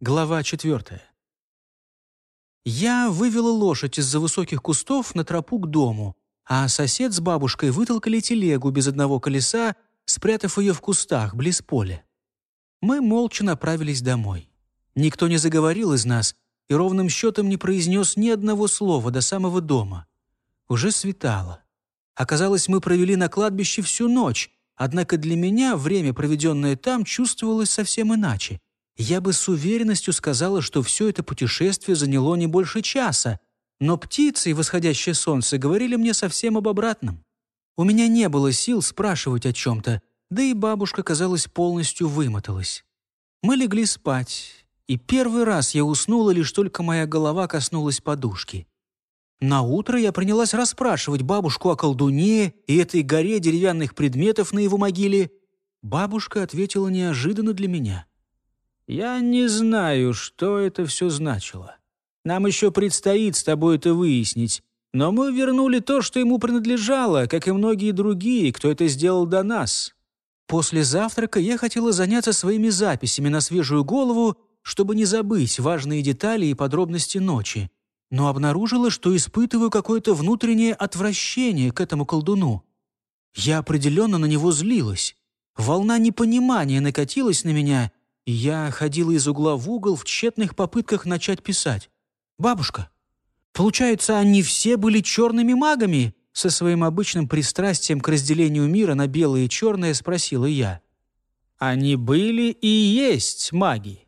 Глава четвертая. Я вывела лошадь из-за высоких кустов на тропу к дому, а сосед с бабушкой вытолкали телегу без одного колеса, спрятав ее в кустах, близ поля. Мы молча направились домой. Никто не заговорил из нас и ровным счетом не произнес ни одного слова до самого дома. Уже светало. Оказалось, мы провели на кладбище всю ночь, однако для меня время, проведенное там, чувствовалось совсем иначе — я бы с уверенностью сказала, что все это путешествие заняло не больше часа, но птицы и восходящее солнце говорили мне совсем об обратном. У меня не было сил спрашивать о чем-то, да и бабушка, казалось, полностью вымоталась. Мы легли спать, и первый раз я уснула, лишь только моя голова коснулась подушки. На утро я принялась расспрашивать бабушку о колдуне и этой горе деревянных предметов на его могиле. Бабушка ответила неожиданно для меня. Я не знаю, что это все значило. Нам еще предстоит с тобой это выяснить. Но мы вернули то, что ему принадлежало, как и многие другие, кто это сделал до нас. После завтрака я хотела заняться своими записями на свежую голову, чтобы не забыть важные детали и подробности ночи. Но обнаружила, что испытываю какое-то внутреннее отвращение к этому колдуну. Я определенно на него злилась. Волна непонимания накатилась на меня, я ходила из угла в угол в тщетных попытках начать писать. «Бабушка, получается, они все были черными магами?» Со своим обычным пристрастием к разделению мира на белое и черное спросила я. «Они были и есть маги.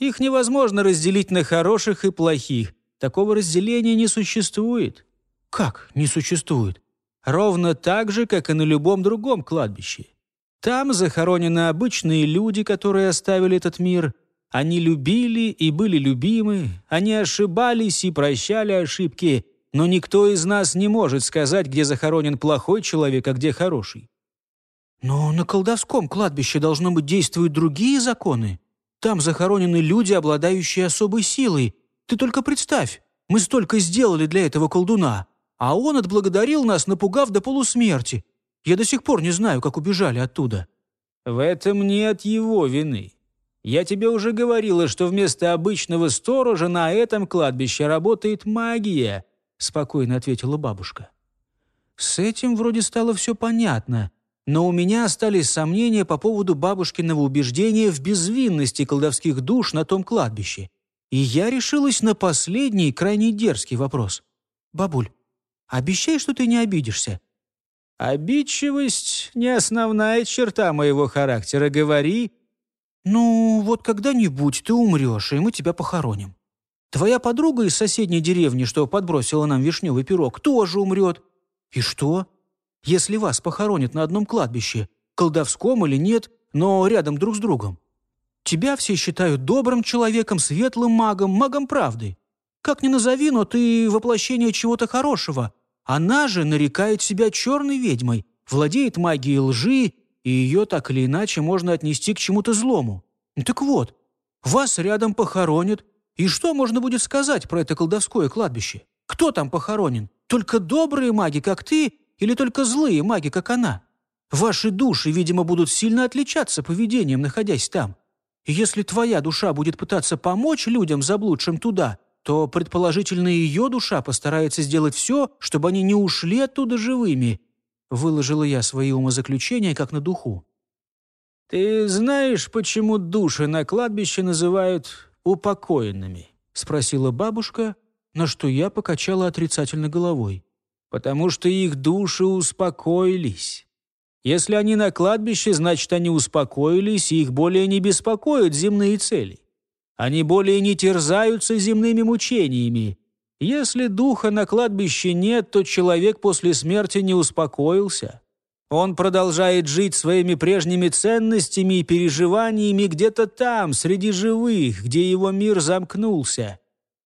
Их невозможно разделить на хороших и плохих. Такого разделения не существует». «Как не существует?» «Ровно так же, как и на любом другом кладбище. Там захоронены обычные люди, которые оставили этот мир. Они любили и были любимы, они ошибались и прощали ошибки, но никто из нас не может сказать, где захоронен плохой человек, а где хороший. Но на колдовском кладбище должно быть действуют другие законы. Там захоронены люди, обладающие особой силой. Ты только представь, мы столько сделали для этого колдуна, а он отблагодарил нас, напугав до полусмерти. Я до сих пор не знаю, как убежали оттуда». «В этом нет его вины. Я тебе уже говорила, что вместо обычного сторожа на этом кладбище работает магия», спокойно ответила бабушка. С этим вроде стало все понятно, но у меня остались сомнения по поводу бабушкиного убеждения в безвинности колдовских душ на том кладбище. И я решилась на последний, крайне дерзкий вопрос. «Бабуль, обещай, что ты не обидишься. Обидчивость — не основная черта моего характера. Говори. Ну, вот когда-нибудь ты умрешь, и мы тебя похороним. Твоя подруга из соседней деревни, что подбросила нам вишневый пирог, тоже умрет. И что? Если вас похоронят на одном кладбище, колдовском или нет, но рядом друг с другом. Тебя все считают добрым человеком, светлым магом, магом правды. Как ни назови, но ты воплощение чего-то хорошего, она же нарекает себя черной ведьмой, владеет магией лжи, и ее так или иначе можно отнести к чему-то злому. Так вот, вас рядом похоронят, и что можно будет сказать про это колдовское кладбище? Кто там похоронен? Только добрые маги, как ты, или только злые маги, как она? Ваши души, видимо, будут сильно отличаться поведением, находясь там. И если твоя душа будет пытаться помочь людям, заблудшим туда, то, предположительно, ее душа постарается сделать все, чтобы они не ушли оттуда живыми. Выложила я свои умозаключения как на духу. «Ты знаешь, почему души на кладбище называют упокоенными?» — спросила бабушка, на что я покачала отрицательно головой. «Потому что их души успокоились. Если они на кладбище, значит, они успокоились, и их более не беспокоят земные цели. Они более не терзаются земными мучениями. Если духа на кладбище нет, то человек после смерти не успокоился. Он продолжает жить своими прежними ценностями и переживаниями где-то там, среди живых, где его мир замкнулся.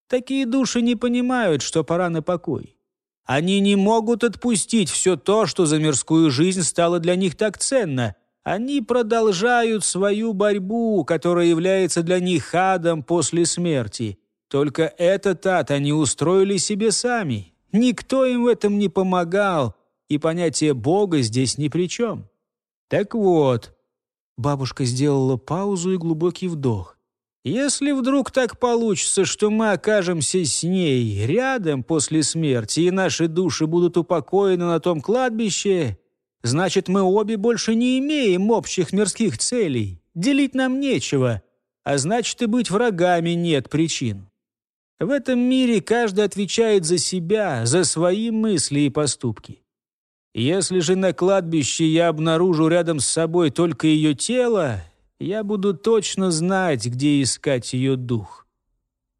Такие души не понимают, что пора на покой. Они не могут отпустить все то, что за мирскую жизнь стало для них так ценно – они продолжают свою борьбу, которая является для них адом после смерти. Только этот ад они устроили себе сами. Никто им в этом не помогал, и понятие Бога здесь ни при чем. Так вот, бабушка сделала паузу и глубокий вдох. Если вдруг так получится, что мы окажемся с ней рядом после смерти, и наши души будут упокоены на том кладбище, значит, мы обе больше не имеем общих мирских целей. Делить нам нечего, а значит, и быть врагами нет причин. В этом мире каждый отвечает за себя, за свои мысли и поступки. Если же на кладбище я обнаружу рядом с собой только ее тело, я буду точно знать, где искать ее дух».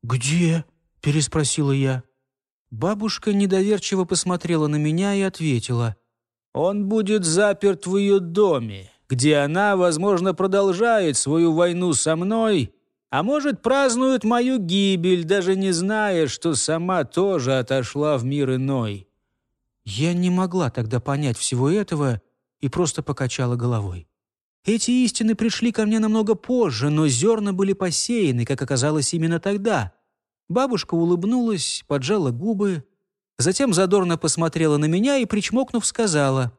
«Где?» — переспросила я. Бабушка недоверчиво посмотрела на меня и ответила. «Он будет заперт в ее доме, где она, возможно, продолжает свою войну со мной, а может, празднует мою гибель, даже не зная, что сама тоже отошла в мир иной». Я не могла тогда понять всего этого и просто покачала головой. Эти истины пришли ко мне намного позже, но зерна были посеяны, как оказалось именно тогда. Бабушка улыбнулась, поджала губы, затем задорно посмотрела на меня и, причмокнув, сказала,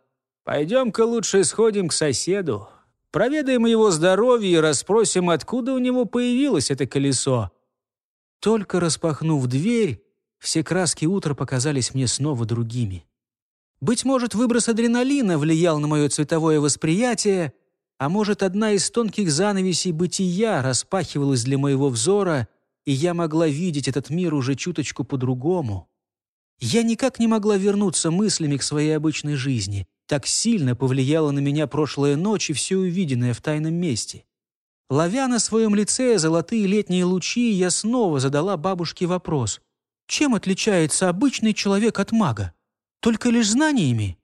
«Пойдем-ка лучше сходим к соседу, проведаем его здоровье и расспросим, откуда у него появилось это колесо». Только распахнув дверь, все краски утра показались мне снова другими. Быть может, выброс адреналина влиял на мое цветовое восприятие, а может, одна из тонких занавесей бытия распахивалась для моего взора, и я могла видеть этот мир уже чуточку по-другому. Я никак не могла вернуться мыслями к своей обычной жизни. Так сильно повлияла на меня прошлая ночь и все увиденное в тайном месте. Ловя на своем лице золотые летние лучи, я снова задала бабушке вопрос. Чем отличается обычный человек от мага? Только лишь знаниями?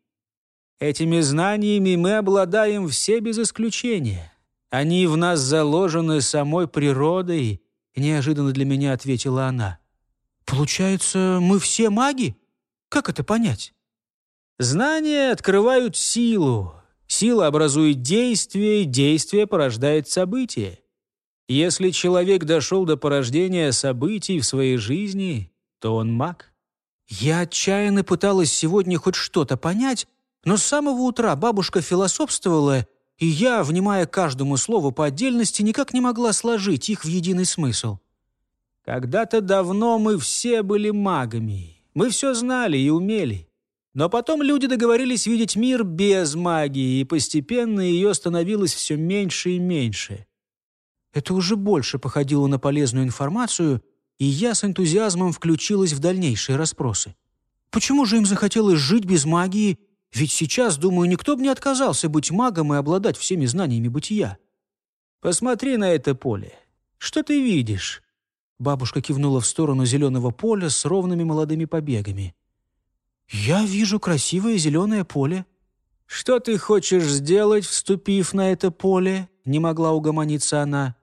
Этими знаниями мы обладаем все без исключения. Они в нас заложены самой природой, неожиданно для меня ответила она. Получается, мы все маги? Как это понять? Знания открывают силу. Сила образует действие, действие порождает событие. Если человек дошел до порождения событий в своей жизни, то он маг. Я отчаянно пыталась сегодня хоть что-то понять, но с самого утра бабушка философствовала, и я, внимая каждому слову по отдельности, никак не могла сложить их в единый смысл. «Когда-то давно мы все были магами. Мы все знали и умели. Но потом люди договорились видеть мир без магии, и постепенно ее становилось все меньше и меньше». Это уже больше походило на полезную информацию, и я с энтузиазмом включилась в дальнейшие расспросы. Почему же им захотелось жить без магии ведь сейчас, думаю, никто бы не отказался быть магом и обладать всеми знаниями бытия. Посмотри на это поле. Что ты видишь?» Бабушка кивнула в сторону зеленого поля с ровными молодыми побегами. «Я вижу красивое зеленое поле». «Что ты хочешь сделать, вступив на это поле?» Не могла угомониться она.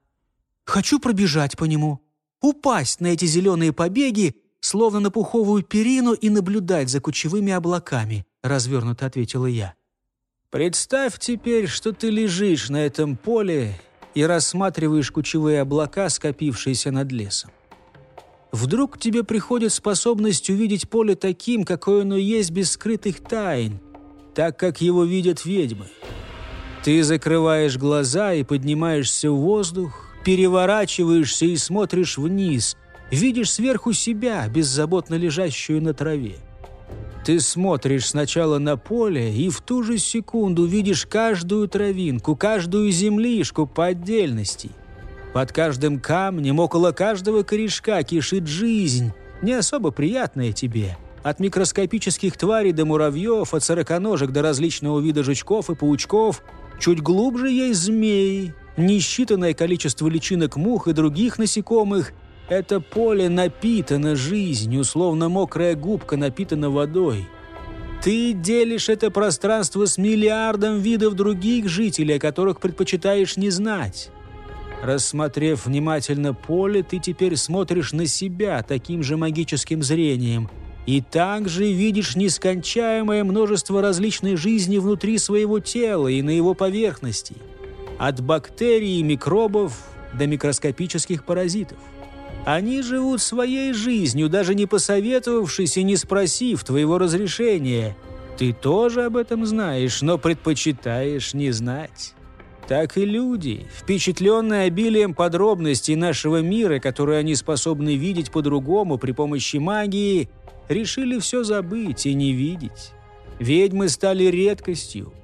«Хочу пробежать по нему, упасть на эти зеленые побеги, словно на пуховую перину и наблюдать за кучевыми облаками. — развернуто ответила я. «Представь теперь, что ты лежишь на этом поле и рассматриваешь кучевые облака, скопившиеся над лесом. Вдруг тебе приходит способность увидеть поле таким, какое оно есть без скрытых тайн, так, как его видят ведьмы. Ты закрываешь глаза и поднимаешься в воздух, переворачиваешься и смотришь вниз, видишь сверху себя, беззаботно лежащую на траве. Ты смотришь сначала на поле и в ту же секунду видишь каждую травинку, каждую землишку по отдельности. Под каждым камнем, около каждого корешка кишит жизнь, не особо приятная тебе. От микроскопических тварей до муравьев, от сороконожек до различного вида жучков и паучков. Чуть глубже есть змеи, несчитанное количество личинок мух и других насекомых – это поле напитано жизнью, словно мокрая губка напитана водой. Ты делишь это пространство с миллиардом видов других жителей, о которых предпочитаешь не знать. Рассмотрев внимательно поле, ты теперь смотришь на себя таким же магическим зрением и также видишь нескончаемое множество различной жизни внутри своего тела и на его поверхности, от бактерий и микробов до микроскопических паразитов. Они живут своей жизнью, даже не посоветовавшись и не спросив твоего разрешения. Ты тоже об этом знаешь, но предпочитаешь не знать. так и люди, впечатленные обилием подробностей нашего мира, которые они способны видеть по-другому при помощи магии, решили все забыть и не видеть. Ведьмы стали редкостью.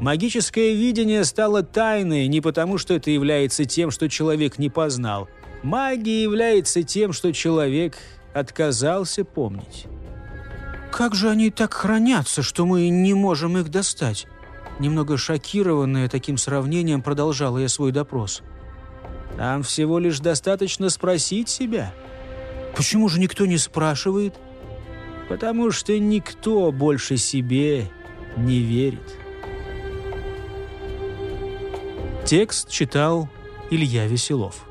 Магическое видение стало тайной не потому, что это является тем, что человек не познал. Магия является тем, что человек отказался помнить. «Как же они так хранятся, что мы не можем их достать?» Немного шокированная таким сравнением продолжала я свой допрос. «Нам всего лишь достаточно спросить себя». «Почему же никто не спрашивает?» «Потому что никто больше себе не верит». Текст читал Илья Веселов.